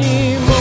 animal.